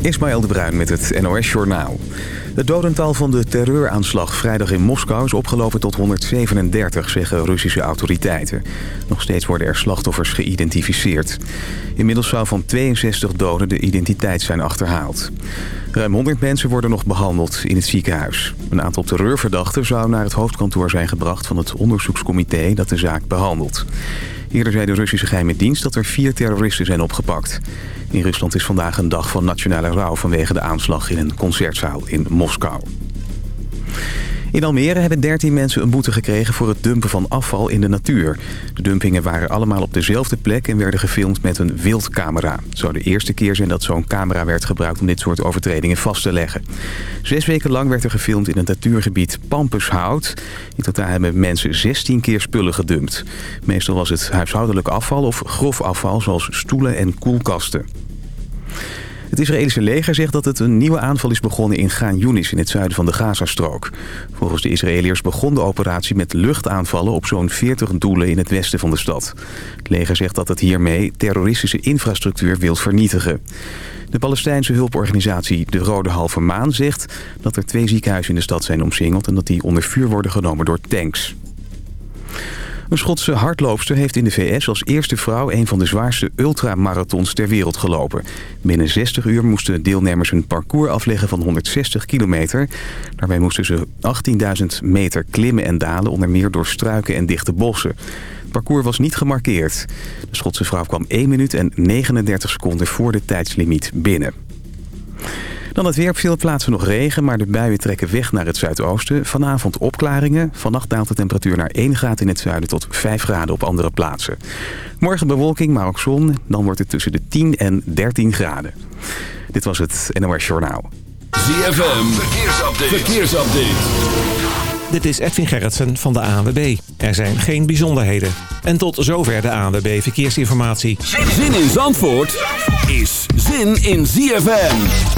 Ismaël de Bruin met het NOS Journaal. Het dodental van de terreuraanslag vrijdag in Moskou is opgelopen tot 137, zeggen Russische autoriteiten. Nog steeds worden er slachtoffers geïdentificeerd. Inmiddels zou van 62 doden de identiteit zijn achterhaald. Ruim 100 mensen worden nog behandeld in het ziekenhuis. Een aantal terreurverdachten zou naar het hoofdkantoor zijn gebracht van het onderzoekscomité dat de zaak behandelt. Eerder zei de Russische geheime dienst dat er vier terroristen zijn opgepakt. In Rusland is vandaag een dag van nationale rouw vanwege de aanslag in een concertzaal in Moskou. In Almere hebben 13 mensen een boete gekregen voor het dumpen van afval in de natuur. De dumpingen waren allemaal op dezelfde plek en werden gefilmd met een wildcamera. Zou de eerste keer zijn dat zo'n camera werd gebruikt om dit soort overtredingen vast te leggen. Zes weken lang werd er gefilmd in het natuurgebied Pampushout. In totaal hebben mensen 16 keer spullen gedumpt. Meestal was het huishoudelijk afval of grof afval zoals stoelen en koelkasten. Het Israëlische leger zegt dat het een nieuwe aanval is begonnen in Gaan Yunis in het zuiden van de Gazastrook. Volgens de Israëliërs begon de operatie met luchtaanvallen op zo'n 40 doelen in het westen van de stad. Het leger zegt dat het hiermee terroristische infrastructuur wil vernietigen. De Palestijnse hulporganisatie De Rode Halve Maan zegt dat er twee ziekenhuizen in de stad zijn omsingeld en dat die onder vuur worden genomen door tanks. Een Schotse hardloopster heeft in de VS als eerste vrouw... een van de zwaarste ultramarathons ter wereld gelopen. Binnen 60 uur moesten deelnemers een parcours afleggen van 160 kilometer. Daarbij moesten ze 18.000 meter klimmen en dalen... onder meer door struiken en dichte bossen. Het parcours was niet gemarkeerd. De Schotse vrouw kwam 1 minuut en 39 seconden voor de tijdslimiet binnen. Dan het weer op veel plaatsen nog regen, maar de buien trekken weg naar het zuidoosten. Vanavond opklaringen. Vannacht daalt de temperatuur naar 1 graad in het zuiden tot 5 graden op andere plaatsen. Morgen bewolking, maar ook zon. Dan wordt het tussen de 10 en 13 graden. Dit was het NOS Journaal. ZFM, verkeersupdate. verkeersupdate. Dit is Edwin Gerritsen van de ANWB. Er zijn geen bijzonderheden. En tot zover de ANWB Verkeersinformatie. Zin in Zandvoort is zin in ZFM.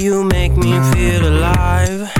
you make me feel alive.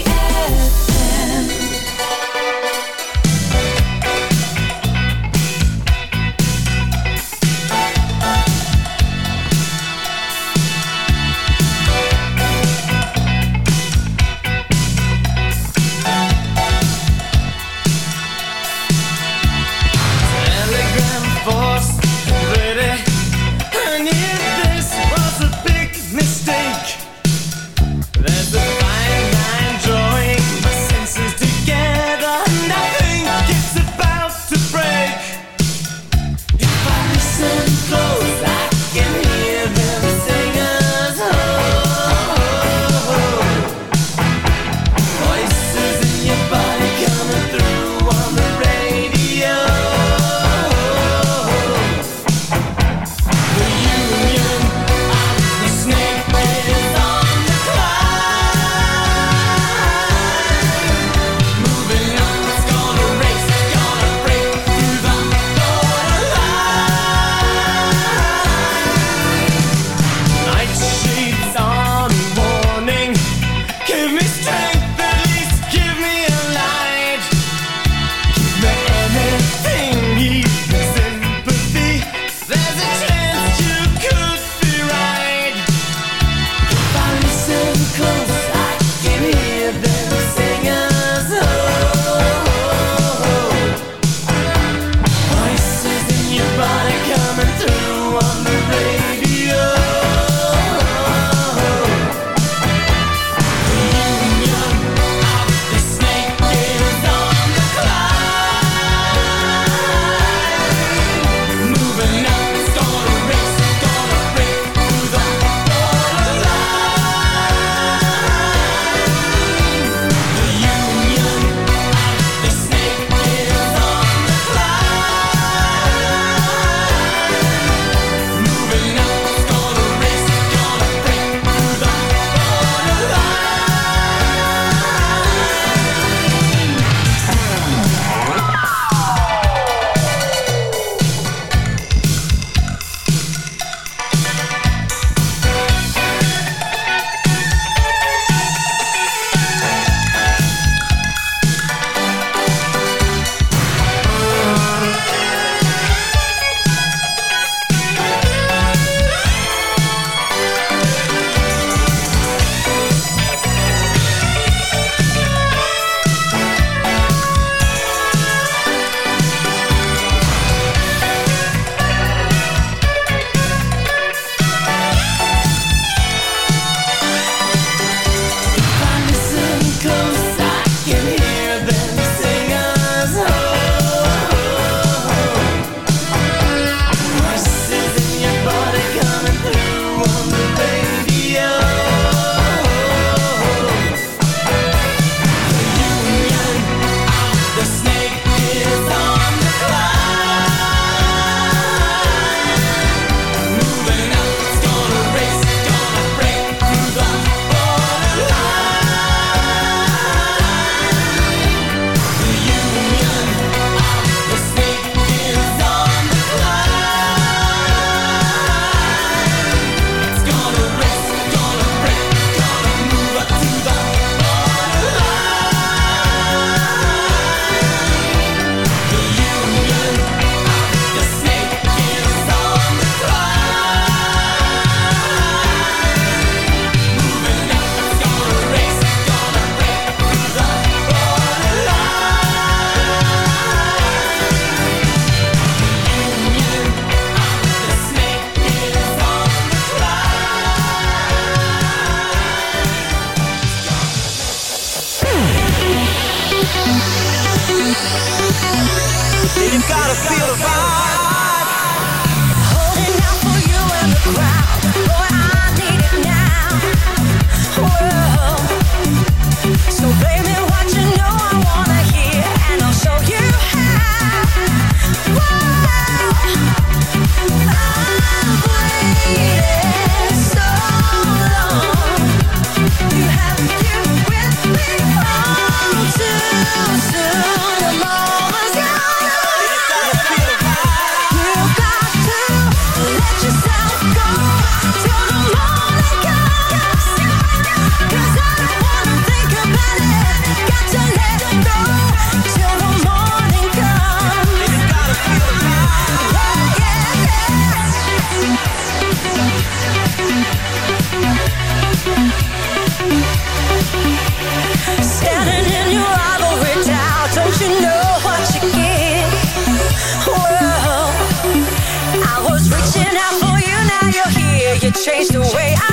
Changed the way I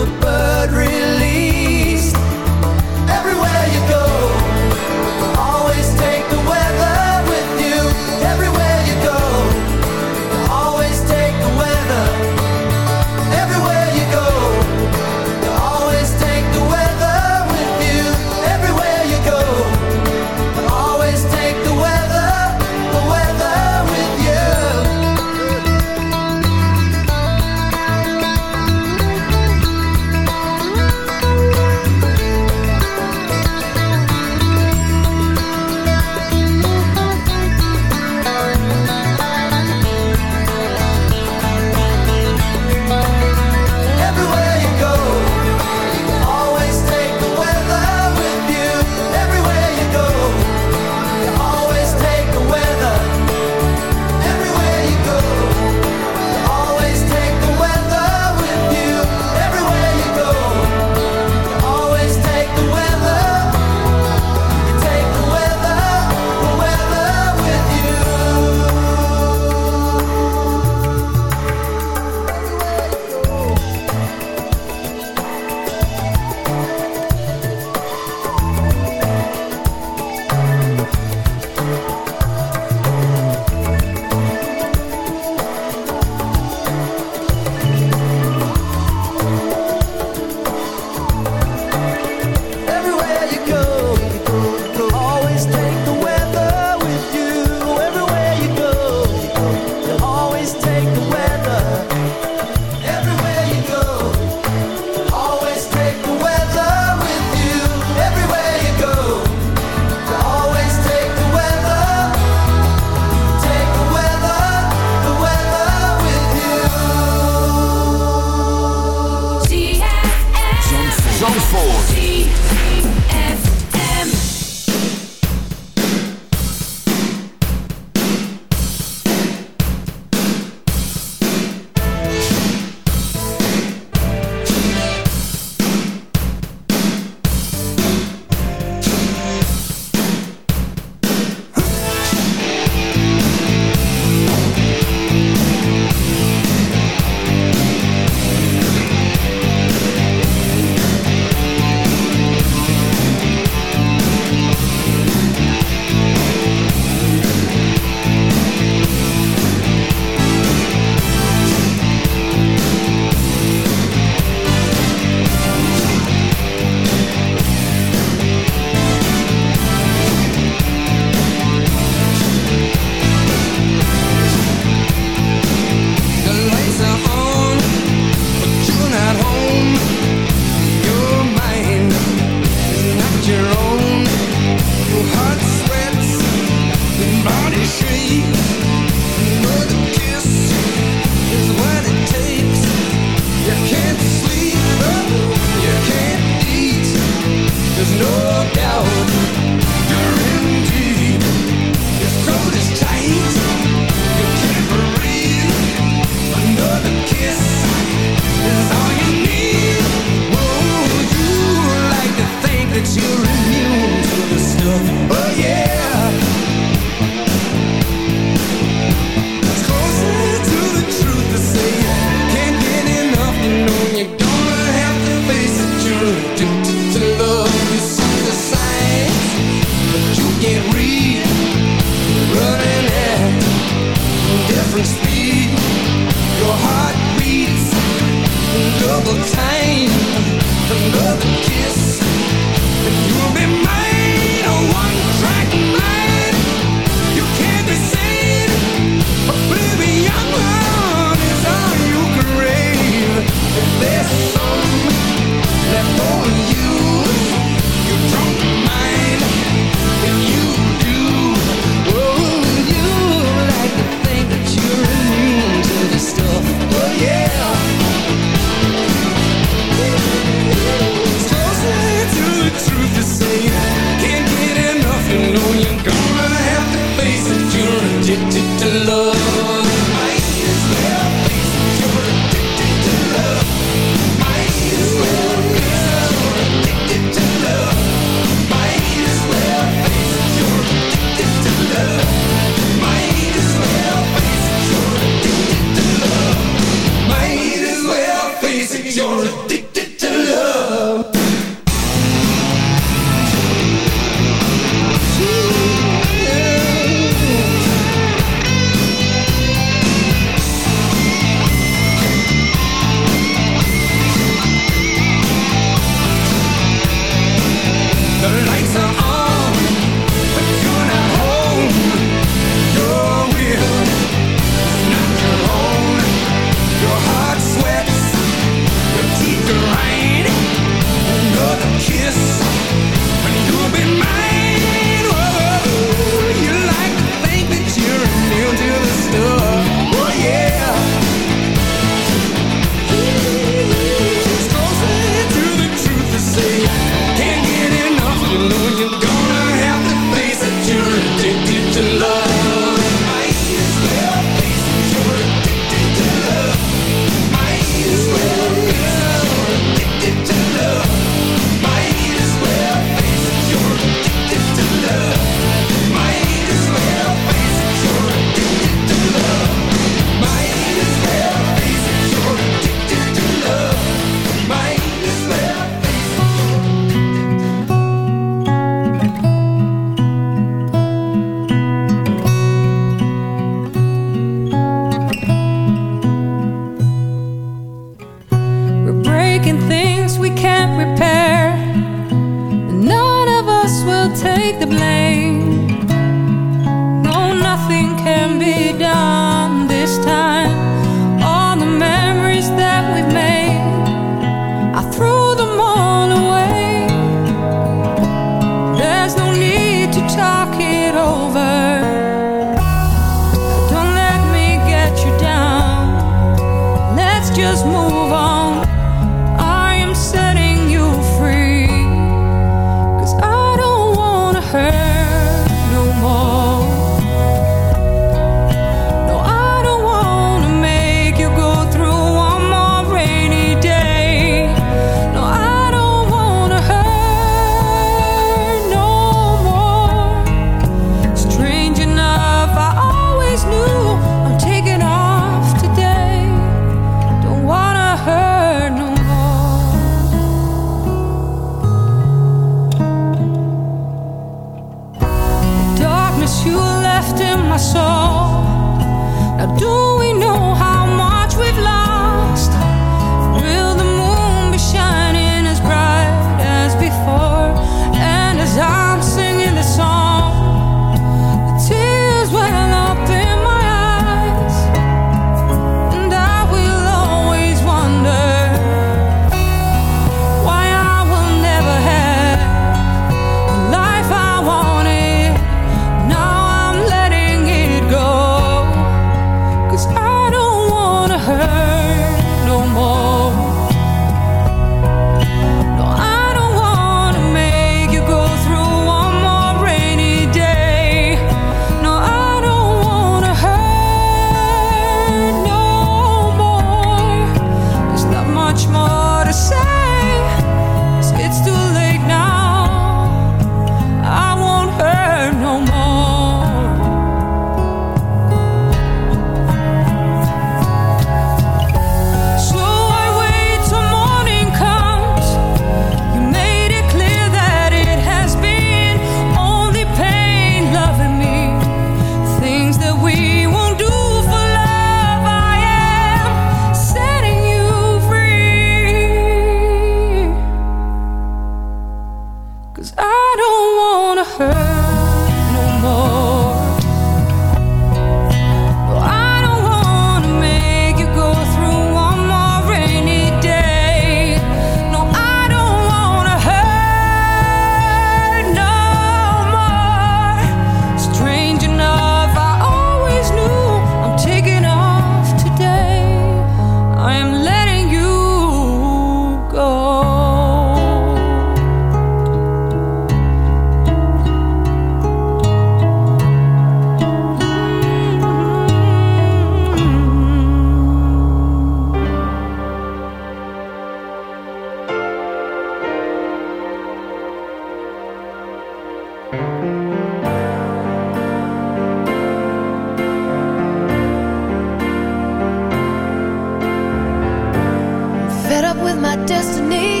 destiny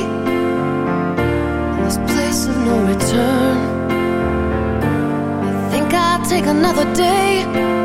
in this place of no return. I think I'll take another day.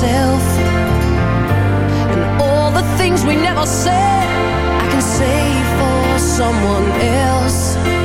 myself. And all the things we never said I can say for someone else.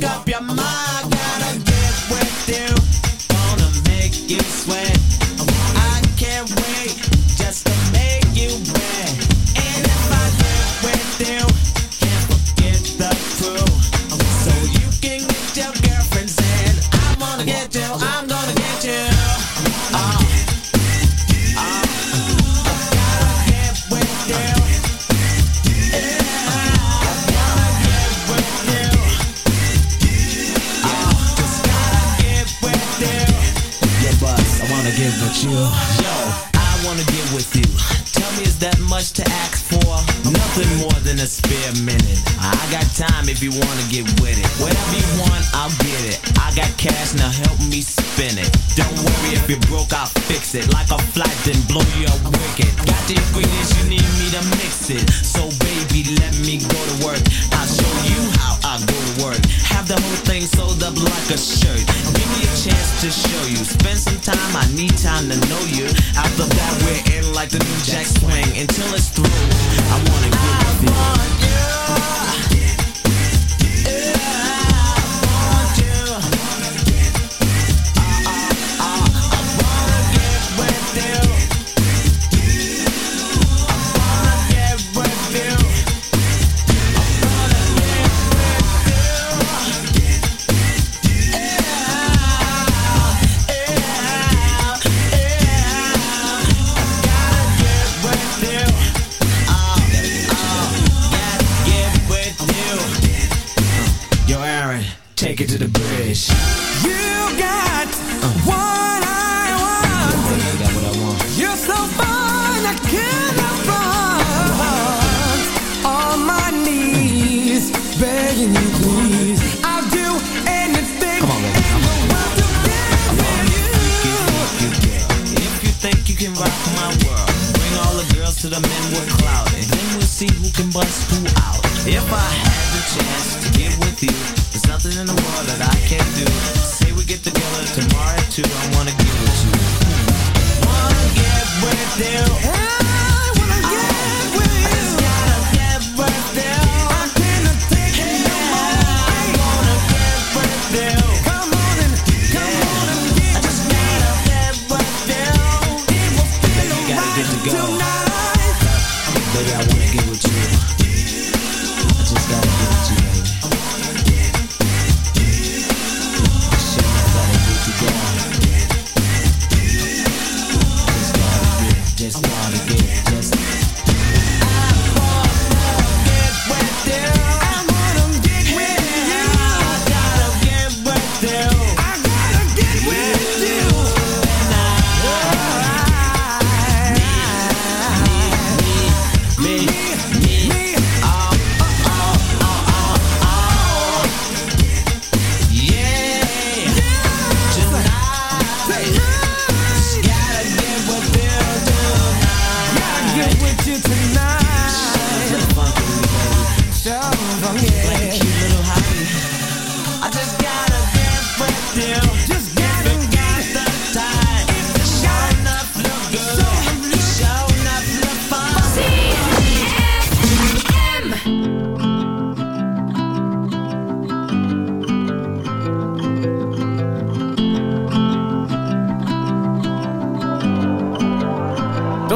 cambia mai bust who out. If I had the chance to get with you, there's nothing in the world that I can't do. Say we get together tomorrow at two,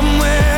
somewhere.